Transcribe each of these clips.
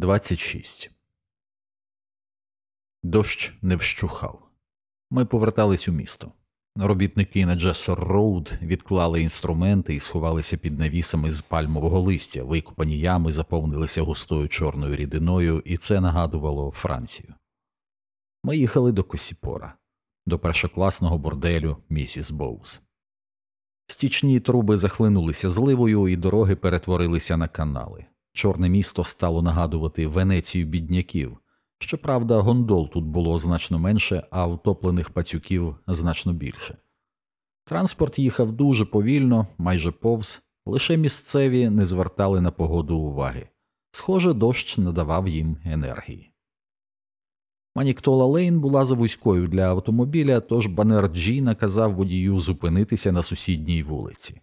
26 Дощ не вщухав. Ми повертались у місто. Робітники на Джессор Роуд відклали інструменти і сховалися під навісами з пальмового листя, викопані ями заповнилися густою чорною рідиною, і це нагадувало Францію. Ми їхали до Косіпора, до першокласного борделю місіс Боус. Стічні труби захлинулися зливою, і дороги перетворилися на канали. Чорне місто стало нагадувати Венецію бідняків. Щоправда, гондол тут було значно менше, а втоплених пацюків значно більше. Транспорт їхав дуже повільно, майже повз, лише місцеві не звертали на погоду уваги. Схоже, дощ надавав їм енергії. Маніктола Лейн була завузькою для автомобіля, тож Банерджі наказав водію зупинитися на сусідній вулиці.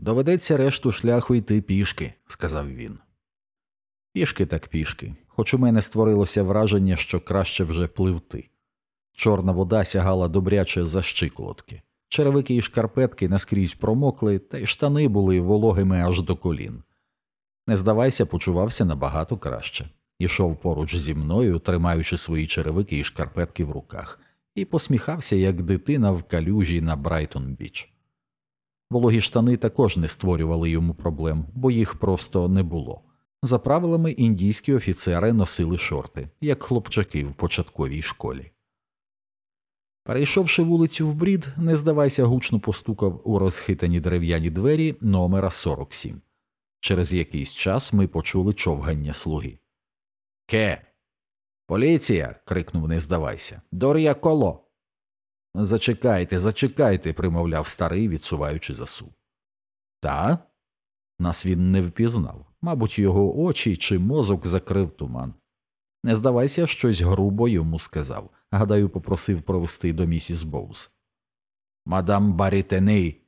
Доведеться решту шляху йти пішки, сказав він. Пішки так пішки, хоч у мене створилося враження, що краще вже пливти. Чорна вода сягала добряче за щиколотки, черевики і шкарпетки наскрізь промокли, та й штани були вологими аж до колін. Не здавайся, почувався набагато краще. Ішов поруч зі мною, тримаючи свої черевики і шкарпетки в руках, і посміхався, як дитина в калюжі на Брайтон Біч. Вологі штани також не створювали йому проблем, бо їх просто не було. За правилами, індійські офіцери носили шорти, як хлопчаки в початковій школі. Перейшовши вулицю в брід, не здавайся, гучно постукав у розхитані дерев'яні двері номера 47. Через якийсь час ми почули човгання слуги. Ке. Поліція. крикнув Не здавайся. Дор'я коло. Зачекайте, зачекайте, примовляв старий, відсуваючи засув. Та? Нас він не впізнав. Мабуть, його очі чи мозок закрив туман. Не здавайся, щось грубо йому сказав. Гадаю, попросив провести до місіс Боус. Мадам Барітеней.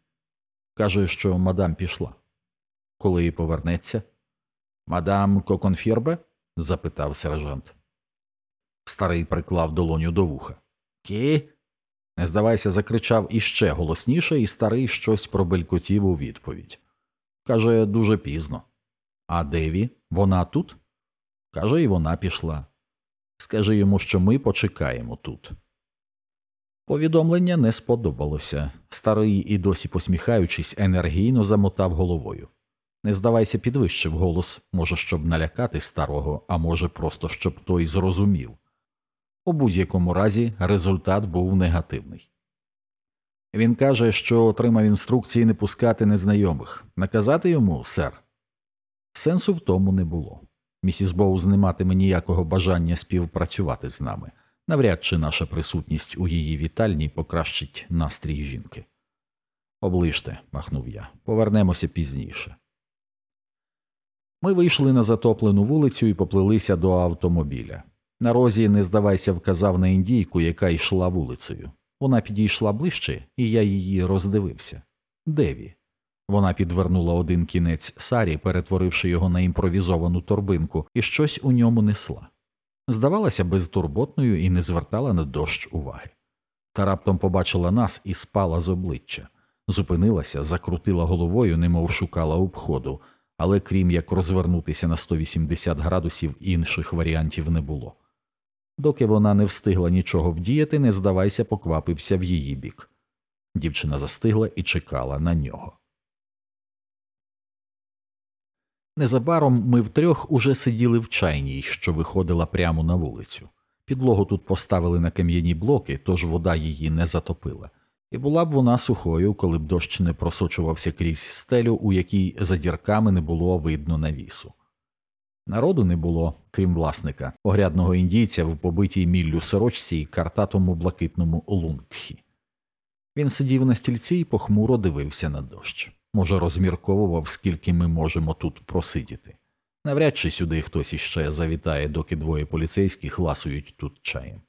Каже, що мадам пішла. Коли повернеться? Мадам Коконфірбе? запитав сержант. Старий приклав долоню до вуха. Кі? Здавайся, закричав іще голосніше, і старий щось пробелькотів у відповідь. Каже, дуже пізно. А Деві? Вона тут? Каже, і вона пішла. Скажи йому, що ми почекаємо тут. Повідомлення не сподобалося. Старий і досі посміхаючись, енергійно замотав головою. Не здавайся, підвищив голос, може, щоб налякати старого, а може, просто щоб той зрозумів. У будь-якому разі результат був негативний. Він каже, що отримав інструкції не пускати незнайомих, наказати йому, сер. Сенсу в тому не було. Місіс Боуз не матиме ніякого бажання співпрацювати з нами, навряд чи наша присутність у її вітальні покращить настрій жінки. Оближте, махнув я, повернемося пізніше. Ми вийшли на затоплену вулицю і поплилися до автомобіля. На розі, не здавайся, вказав на індійку, яка йшла вулицею. Вона підійшла ближче, і я її роздивився. Деві. Вона підвернула один кінець сарі, перетворивши його на імпровізовану торбинку, і щось у ньому несла. Здавалася безтурботною і не звертала на дощ уваги. Та раптом побачила нас і спала з обличчя, зупинилася, закрутила головою, немов шукала обходу, але крім як розвернутися на 180 градусів, інших варіантів не було. Доки вона не встигла нічого вдіяти, не здавайся, поквапився в її бік. Дівчина застигла і чекала на нього. Незабаром ми втрьох уже сиділи в чайній, що виходила прямо на вулицю. Підлогу тут поставили на кам'яні блоки, тож вода її не затопила, і була б вона сухою, коли б дощ не просочувався крізь стелю, у якій за дірками не було видно навісу. Народу не було, крім власника, огрядного індійця в побитій міллю сорочці і картатому блакитному лунгхі. Він сидів на стільці і похмуро дивився на дощ. Може, розмірковував, скільки ми можемо тут просидіти. Навряд чи сюди хтось іще завітає, доки двоє поліцейських ласують тут чаєм.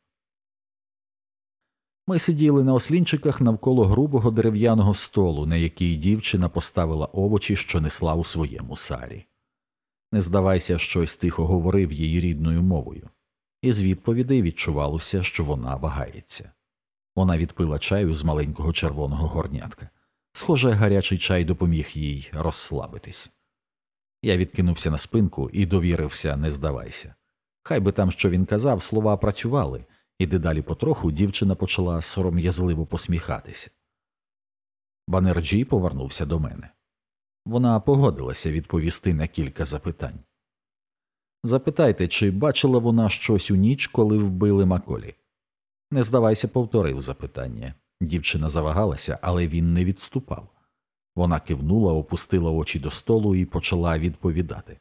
Ми сиділи на ослінчиках навколо грубого дерев'яного столу, на який дівчина поставила овочі, що несла у своєму сарі. Не здавайся, щось тихо говорив її рідною мовою, із відповідей відчувалося, що вона вагається. Вона відпила чаю з маленького червоного горнятка. Схоже, гарячий чай допоміг їй розслабитись. Я відкинувся на спинку і довірився, не здавайся. Хай би там, що він казав, слова працювали, і дедалі потроху дівчина почала сором'язливо посміхатися. Банерджі повернувся до мене. Вона погодилася відповісти на кілька запитань. Запитайте, чи бачила вона щось у ніч, коли вбили Маколі? Не здавайся, повторив запитання. Дівчина завагалася, але він не відступав. Вона кивнула, опустила очі до столу і почала відповідати.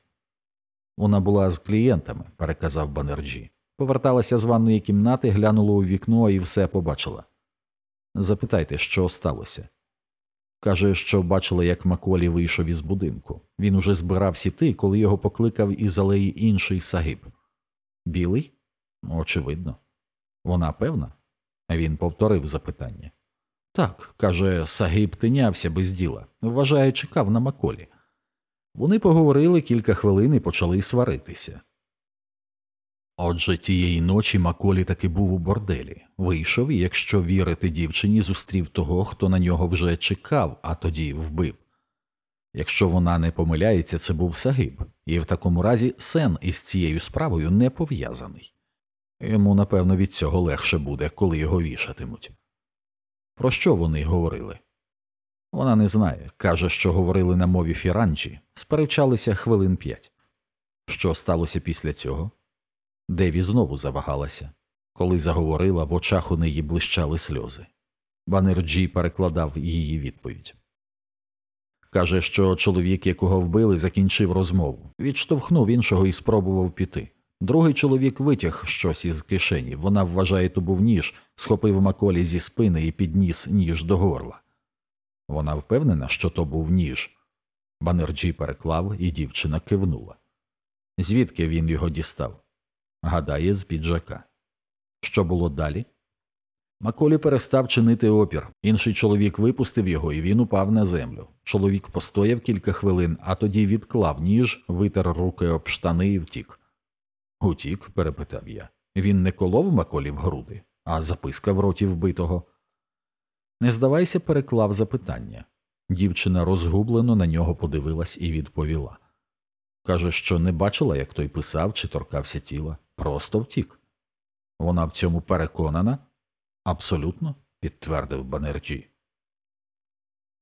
Вона була з клієнтами, переказав Банерджі. Поверталася з ванної кімнати, глянула у вікно і все побачила. Запитайте, що сталося. Каже, що бачила, як Маколі вийшов із будинку. Він уже збирався йти, коли його покликав із алеї інший сагиб. Білий? Очевидно. Вона певна? Він повторив запитання. Так, каже, Сагиб тинявся без діла. Вважає, чекав на Маколі. Вони поговорили кілька хвилин і почали сваритися. Отже, тієї ночі Маколі таки був у борделі, вийшов і, якщо вірити дівчині, зустрів того, хто на нього вже чекав, а тоді вбив. Якщо вона не помиляється, це був Сагиб, і в такому разі сен із цією справою не пов'язаний. Йому, напевно, від цього легше буде, коли його вішатимуть. Про що вони говорили? Вона не знає, каже, що говорили на мові фіранчі, сперечалися хвилин п'ять. Що сталося після цього? Деві знову завагалася. Коли заговорила, в очах у неї блищали сльози. Банерджі перекладав її відповідь. Каже, що чоловік, якого вбили, закінчив розмову, відштовхнув іншого і спробував піти. Другий чоловік витяг щось із кишені. Вона вважає, то був ніж, схопив Маколі зі спини і підніс ніж до горла. Вона впевнена, що то був ніж. Банерджі переклав, і дівчина кивнула. Звідки він його дістав? Гадає, з піджака. Що було далі? Маколі перестав чинити опір. Інший чоловік випустив його, і він упав на землю. Чоловік постояв кілька хвилин, а тоді відклав ніж, витер руки об штани і втік. Утік? перепитав я. Він не колов Маколі в груди, а записка в роті вбитого. Не здавайся, переклав запитання. Дівчина розгублено на нього подивилась і відповіла. Каже, що не бачила, як той писав чи торкався тіла, просто втік. Вона в цьому переконана? Абсолютно, підтвердив Банерджі.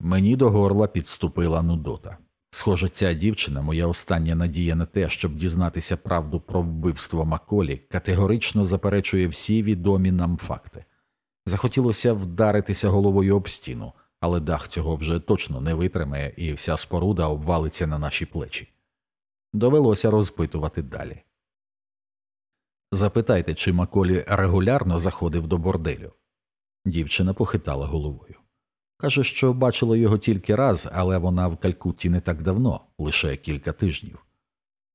Мені до горла підступила Нудота. Схоже, ця дівчина, моя остання надія на те, щоб дізнатися правду про вбивство Маколі, категорично заперечує всі відомі нам факти. Захотілося вдаритися головою об стіну, але дах цього вже точно не витримає, і вся споруда обвалиться на наші плечі. Довелося розпитувати далі. Запитайте, чи Маколі регулярно заходив до борделю. Дівчина похитала головою. Каже, що бачила його тільки раз, але вона в Калькутті не так давно, лише кілька тижнів.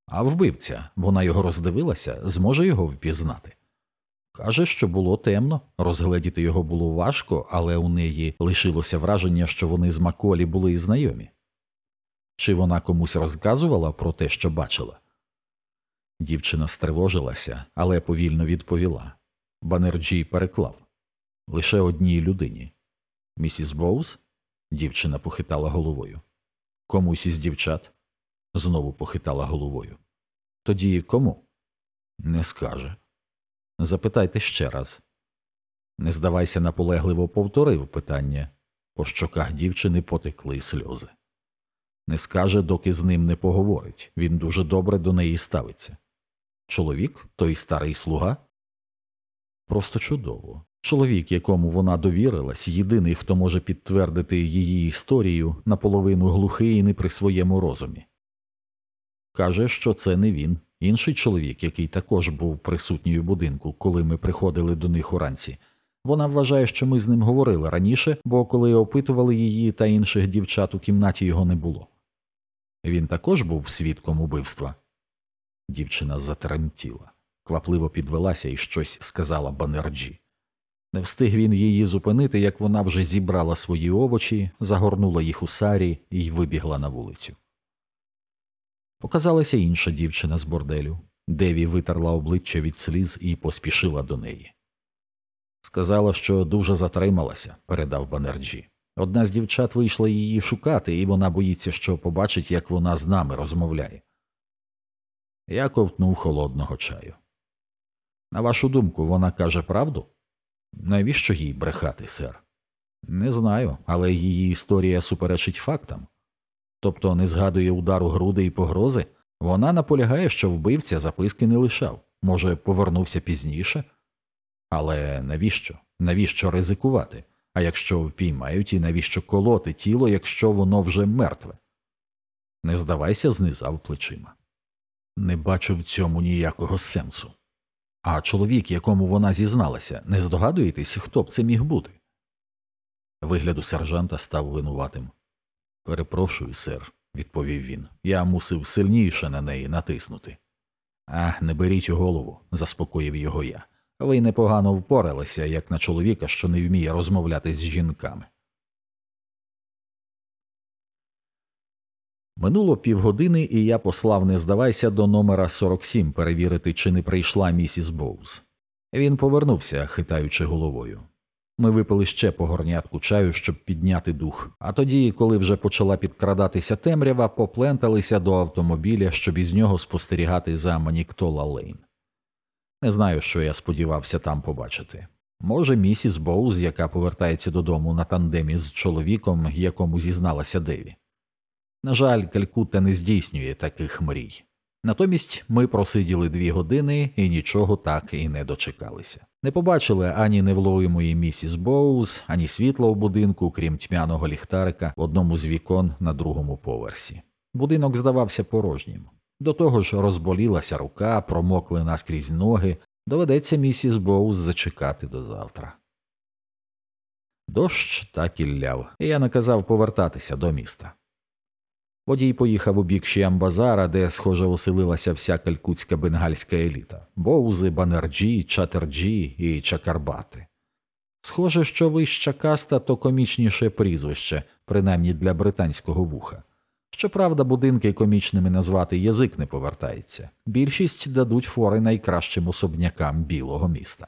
А вбивця, вона його роздивилася, зможе його впізнати. Каже, що було темно, розгледіти його було важко, але у неї лишилося враження, що вони з Маколі були знайомі. Чи вона комусь розказувала про те, що бачила? Дівчина стривожилася, але повільно відповіла. Банерджі переклав лише одній людині. Місіс Боуз? Дівчина похитала головою. Комусь із дівчат? Знову похитала головою. Тоді кому? Не скаже. Запитайте ще раз. Не здавайся, наполегливо повторив питання. По щоках дівчини потекли сльози. Не скаже, доки з ним не поговорить. Він дуже добре до неї ставиться. Чоловік, той старий слуга? Просто чудово. Чоловік, якому вона довірилась, єдиний, хто може підтвердити її історію, наполовину глухий і не при своєму розумі. Каже, що це не він, інший чоловік, який також був присутній у будинку, коли ми приходили до них уранці. Вона вважає, що ми з ним говорили раніше, бо коли опитували її та інших дівчат у кімнаті його не було. Він також був свідком убивства. Дівчина затремтіла, квапливо підвелася і щось сказала Банерджі. Не встиг він її зупинити, як вона вже зібрала свої овочі, загорнула їх у сарі і вибігла на вулицю. Показалася інша дівчина з борделю. Деві витерла обличчя від сліз і поспішила до неї. Сказала, що дуже затрималася, передав Банерджі. Одна з дівчат вийшла її шукати, і вона боїться, що побачить, як вона з нами розмовляє. Я ковтнув холодного чаю. На вашу думку, вона каже правду? Навіщо їй брехати, сер? Не знаю, але її історія суперечить фактам. Тобто не згадує удару груди і погрози, вона наполягає, що вбивця записки не лишав, може, повернувся пізніше. Але навіщо? Навіщо ризикувати? А якщо впіймають, і навіщо колоти тіло, якщо воно вже мертве? Не здавайся, знизав плечима. Не бачу в цьому ніякого сенсу. А чоловік, якому вона зізналася, не здогадуєтесь, хто б це міг бути? Вигляд у сержанта став винуватим. Перепрошую, сер, відповів він. Я мусив сильніше на неї натиснути. А, не беріть у голову, заспокоїв його я. Ви непогано впоралися, як на чоловіка, що не вміє розмовляти з жінками. Минуло півгодини, і я послав не здавайся до номера 47 перевірити, чи не прийшла місіс Боуз. Він повернувся, хитаючи головою. Ми випили ще по горнятку чаю, щоб підняти дух, а тоді, коли вже почала підкрадатися темрява, попленталися до автомобіля, щоб із нього спостерігати за Маніктола Лейн. Не знаю, що я сподівався там побачити. Може, місіс Боуз, яка повертається додому на тандемі з чоловіком, якому зізналася Деві. На жаль, Калькутта не здійснює таких мрій. Натомість ми просиділи дві години і нічого так і не дочекалися. Не побачили ані невловимої місіс Боуз, ані світла у будинку, крім тьмяного ліхтарика в одному з вікон на другому поверсі. Будинок здавався порожнім. До того ж розболілася рука, промокли наскрізь ноги, доведеться місіс Боуз зачекати до завтра. Дощ так і ляв, і я наказав повертатися до міста. Водій поїхав у бік Шіамбазара, де, схоже, оселилася вся калькутська бенгальська еліта Боузи, Банерджі, Чаттерджі і Чакраборті. Схоже, що вища каста, то комічніше прізвище, принаймні для британського вуха. Щоправда, будинки комічними назвати язик не повертається більшість дадуть фори найкращим особнякам білого міста.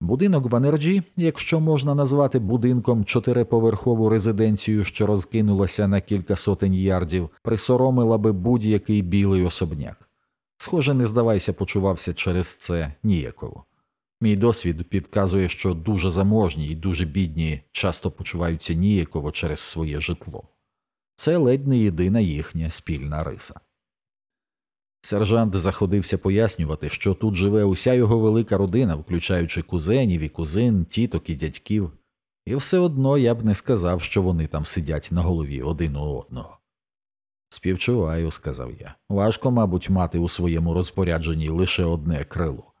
Будинок Банерджі, якщо можна назвати будинком чотириповерхову резиденцію, що розкинулася на кілька сотень ярдів, присоромила би будь-який білий особняк. Схоже, не здавайся, почувався через це ніяково. Мій досвід підказує, що дуже заможні і дуже бідні часто почуваються ніяково через своє житло. Це ледь не єдина їхня спільна риса. Сержант заходився пояснювати, що тут живе уся його велика родина, включаючи кузенів і кузин, тіток і дядьків, і все одно я б не сказав, що вони там сидять на голові один у одного. Співчуваю, сказав я. Важко, мабуть, мати у своєму розпорядженні лише одне крило.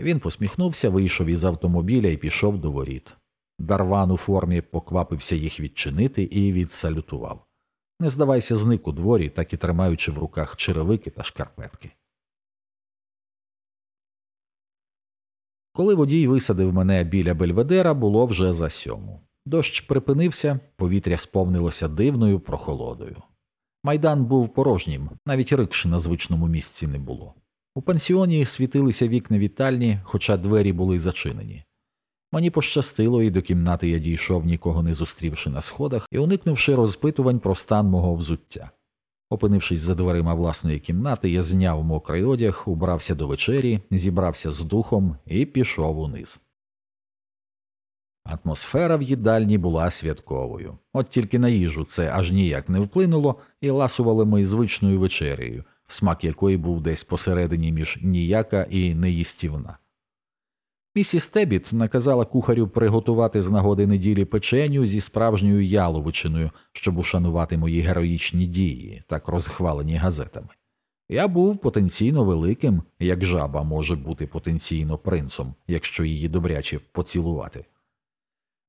Він посміхнувся, вийшов із автомобіля і пішов до воріт. Дарван у формі поквапився їх відчинити і відсалютував. Не здавайся, зник у дворі, так і тримаючи в руках черевики та шкарпетки. Коли водій висадив мене біля Бельведера, було вже за сьому. Дощ припинився, повітря сповнилося дивною прохолодою. Майдан був порожнім, навіть рикш на звичному місці не було. У пансіоні світилися вікна вітальні, хоча двері були зачинені. Мені пощастило, і до кімнати я дійшов, нікого не зустрівши на сходах і уникнувши розпитувань про стан мого взуття. Опинившись за дверима власної кімнати, я зняв мокрий одяг, убрався до вечері, зібрався з духом і пішов униз. Атмосфера в їдальні була святковою, от тільки на їжу це аж ніяк не вплинуло, і ласували ми звичною вечерею, смак якої був десь посередині між ніяка і неїстівна. Місіс Тебіт наказала кухарю приготувати з нагоди неділі печеню зі справжньою яловичиною, щоб ушанувати мої героїчні дії, так розхвалені газетами. Я був потенційно великим, як жаба може бути потенційно принцом, якщо її добряче поцілувати.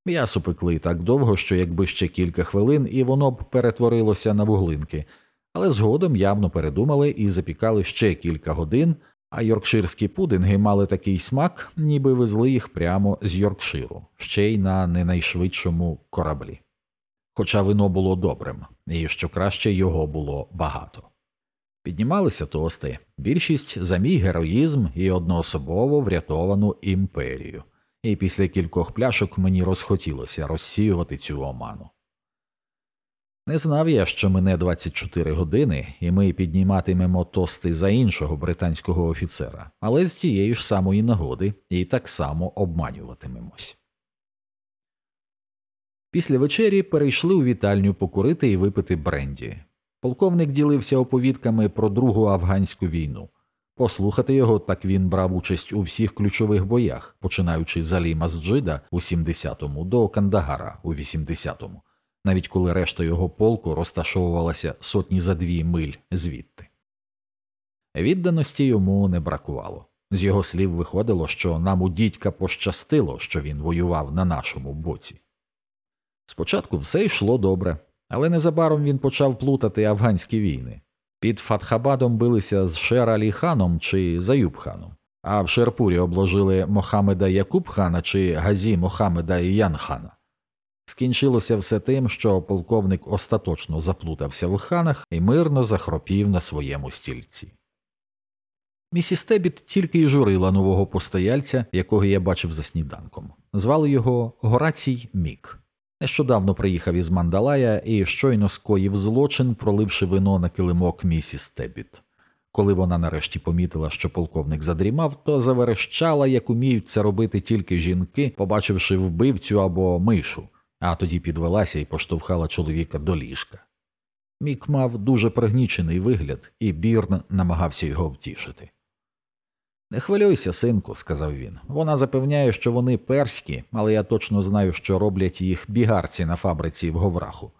М'ясо пекли так довго, що якби ще кілька хвилин, і воно б перетворилося на вуглинки, але згодом явно передумали і запікали ще кілька годин, а йоркширські пудинги мали такий смак, ніби везли їх прямо з Йоркширу, ще й на не найшвидшому кораблі. Хоча вино було добрим, і що краще його було багато. Піднімалися тости, більшість за мій героїзм і одноособово врятовану імперію, і після кількох пляшок мені розхотілося розсіювати цю оману. Не знав я, що мине 24 години, і ми підніматимемо тости за іншого британського офіцера, але з тієї ж самої нагоди і так само обманюватимемось. Після вечері перейшли у вітальню покурити і випити бренді. Полковник ділився оповідками про Другу афганську війну. Послухати його, так він брав участь у всіх ключових боях, починаючи з Алі Масджида у 70-му до Кандагара у 80-му, навіть коли решта його полку розташовувалася сотні за дві миль звідти. Відданості йому не бракувало. З його слів виходило, що нам у дідька пощастило, що він воював на нашому боці. Спочатку все йшло добре, але незабаром він почав плутати афганські війни. Під Фатхабадом билися з Шер Алі ханом чи Заюб ханом, а в Шерпурі обложили Мохамеда Якуб хана чи Газі Мохамеда Ян хана. Скінчилося все тим, що полковник остаточно заплутався в ханах і мирно захропів на своєму стільці. Місіс Тебіт тільки й журила нового постояльця, якого я бачив за сніданком. Звали його Горацій Мік. Нещодавно приїхав із Мандалая і щойно скоїв злочин, проливши вино на килимок місіс Тебіт. Коли вона нарешті помітила, що полковник задрімав, то заверещала, як уміють це робити тільки жінки, побачивши вбивцю або мишу, а тоді підвелася і поштовхала чоловіка до ліжка. Мік мав дуже пригнічений вигляд, і Бірн намагався його втішити. Не хвилюйся, синку, сказав він. Вона запевняє, що вони перські, але я точно знаю, що роблять їх бігарці на фабриці в Говраху.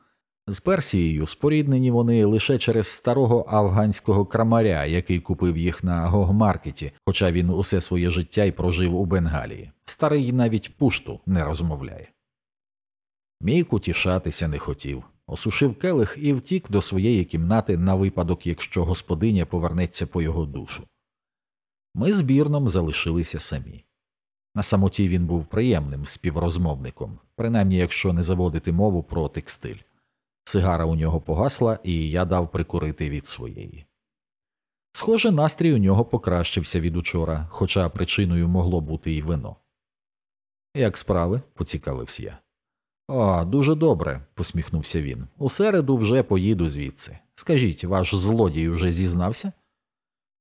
З Персією споріднені вони лише через старого афганського крамаря, який купив їх на гогмаркеті, хоча він усе своє життя й прожив у Бенгалії. Старий навіть пушту не розмовляє. Мік утішатися не хотів, осушив келих і втік до своєї кімнати на випадок, якщо господиня повернеться по його душу. Ми з Бірном залишилися самі. На самоті він був приємним співрозмовником, принаймні якщо не заводити мову про текстиль. Сигара у нього погасла, і я дав прикурити від своєї. Схоже, настрій у нього покращився від учора, хоча причиною могло бути і вино. Як справи? поцікавився я. О, дуже добре, посміхнувся він. У середу вже поїду звідси. Скажіть, ваш злодій уже зізнався?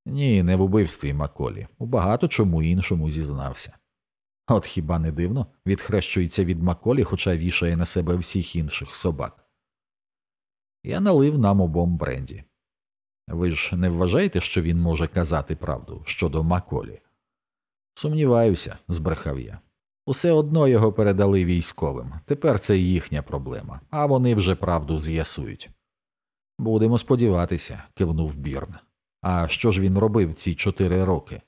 Ні, не в убивстві Маколі, у багато чому іншому зізнався. От хіба не дивно, відхрещується від Маколі, хоча вішає на себе всіх інших собак. Я налив нам обом бренді. Ви ж не вважаєте, що він може казати правду щодо Маколі? Сумніваюся, збрехав я. Усе одно його передали військовим. Тепер це їхня проблема, а вони вже правду з'ясують. Будемо сподіватися, кивнув Бірн. А що ж він робив ці чотири роки?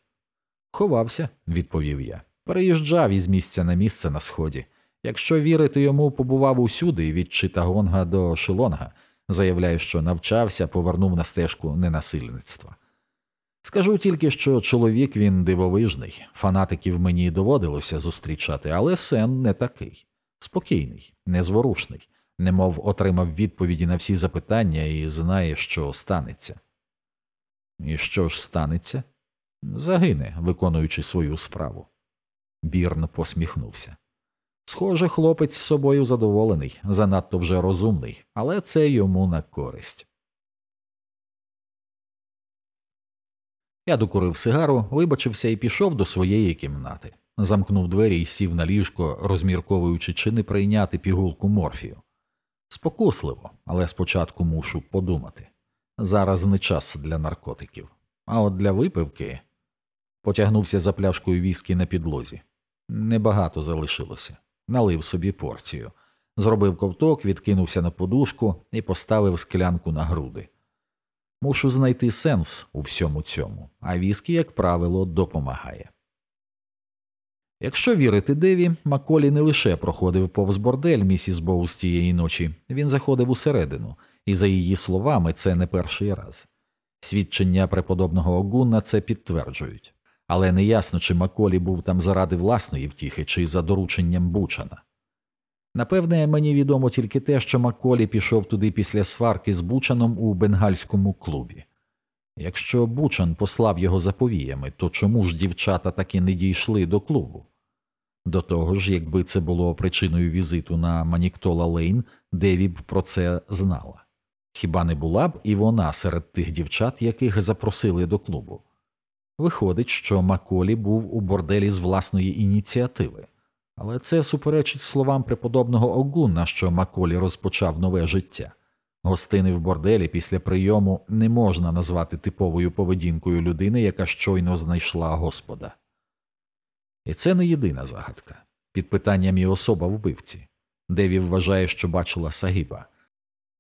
Ховався, відповів я. Переїжджав із місця на місце на сході. Якщо вірити йому, побував усюди від Читагонга до Шилонга, заявляє, що навчався, повернув на стежку ненасильництва. Скажу тільки, що чоловік він дивовижний, фанатиків мені доводилося зустрічати, але сен не такий спокійний, незворушний, немов отримав відповіді на всі запитання і знає, що станеться. І що ж станеться? Загине, виконуючи свою справу. Бірн посміхнувся. Схоже, хлопець з собою задоволений, занадто вже розумний, але це йому на користь. Я докурив сигару, вибачився і пішов до своєї кімнати. Замкнув двері і сів на ліжко, розмірковуючи, чи не прийняти пігулку морфію. Спокусливо, але спочатку мушу подумати. Зараз не час для наркотиків, а от для випивки потягнувся за пляшкою віскі на підлозі. Небагато залишилося, налив собі порцію, зробив ковток, відкинувся на подушку і поставив склянку на груди. Мушу знайти сенс у всьому цьому, а віскі, як правило, допомагає. Якщо вірити Деві, Маколі не лише проходив повз бордель місіс Боус тієї ночі, він заходив усередину і, за її словами, це не перший раз. Свідчення преподобного Огунна це підтверджують, але неясно, чи Маколі був там заради власної втіхи, чи за дорученням Бучана. Напевне, мені відомо тільки те, що Маколі пішов туди після сварки з Бучаном у бенгальському клубі. Якщо Бучан послав його за повіями, то чому ж дівчата таки не дійшли до клубу? До того ж, якби це було причиною візиту на Маніктола Лейн, Деві б про це знала. Хіба не була б і вона серед тих дівчат, яких запросили до клубу? Виходить, що Маколі був у борделі з власної ініціативи, але це суперечить словам преподобного Огуна, що Маколі розпочав нове життя. Гостини в борделі після прийому не можна назвати типовою поведінкою людини, яка щойно знайшла Господа. І це не єдина загадка. Під питанням і особа вбивці. Деві вважає, що бачила Сагіба.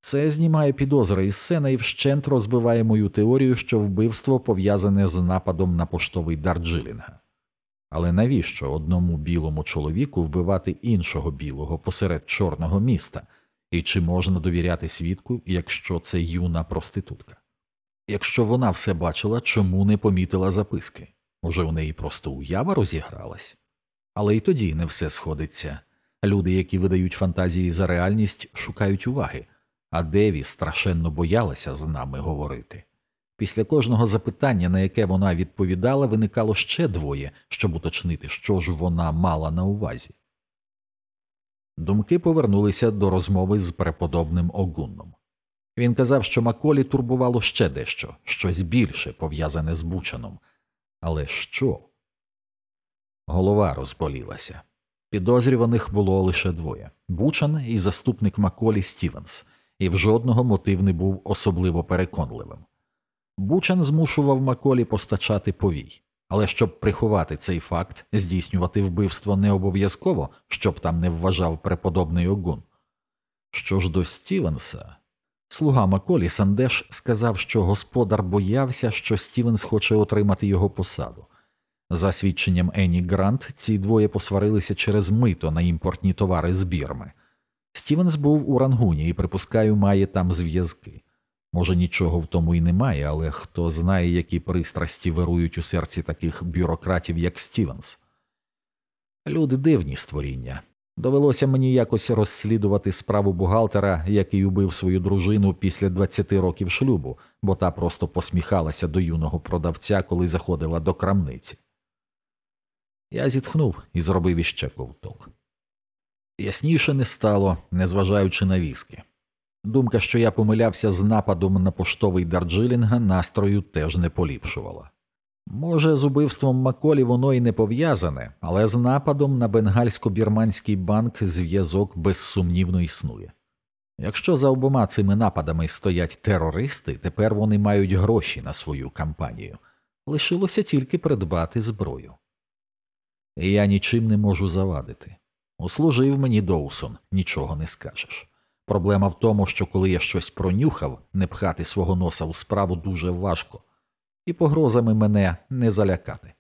Це знімає підозри із сцена і вщент розбиває мою теорію, що вбивство пов'язане з нападом на поштовий дар Джилінга. Але навіщо одному білому чоловіку вбивати іншого білого посеред чорного міста, і чи можна довіряти свідку, якщо це юна проститутка? Якщо вона все бачила, чому не помітила записки? Може, у неї просто уява розігралась? Але й тоді не все сходиться. Люди, які видають фантазії за реальність, шукають уваги, а Деві страшенно боялася з нами говорити. Після кожного запитання, на яке вона відповідала, виникало ще двоє, щоб уточнити, що ж вона мала на увазі. Думки повернулися до розмови з преподобним Огунном. Він казав, що Маколі турбувало ще дещо, щось більше пов'язане з Бучаном. Але що? Голова розболілася. Підозрюваних було лише двоє Бучан і заступник Маколі Стівенс, і в жодного мотив не був особливо переконливим. Бучан змушував Маколі постачати повій, але щоб приховати цей факт, здійснювати вбивство не обов'язково, щоб там не вважав преподобний огун. Що ж до Стівенса, слуга Маколі Сандеш сказав, що господар боявся, що Стівенс хоче отримати його посаду. За свідченням Енні Грант, ці двоє посварилися через мито на імпортні товари з бірми. Стівенс був у Рангуні і, припускаю, має там зв'язки. Може, нічого в тому і немає, але хто знає, які пристрасті вирують у серці таких бюрократів, як Стівенс. Люди дивні створіння. Довелося мені якось розслідувати справу бухгалтера, який убив свою дружину після 20 років шлюбу, бо та просто посміхалася до юного продавця, коли заходила до крамниці. Я зітхнув і зробив іще ковток. Ясніше не стало, незважаючи на віски. Думка, що я помилявся з нападом на поштовий Дарджилінга, настрою теж не поліпшувала. Може, з убивством Маколі воно і не пов'язане, але з нападом на бенгальсько-бірманський банк зв'язок безсумнівно існує. Якщо за обома цими нападами стоять терористи, тепер вони мають гроші на свою кампанію. Лишилося тільки придбати зброю. Я нічим не можу завадити. Услужив мені Доусон, нічого не скажеш. Проблема в тому, що коли я щось пронюхав, не пхати свого носа у справу дуже важко, і погрозами мене не залякати.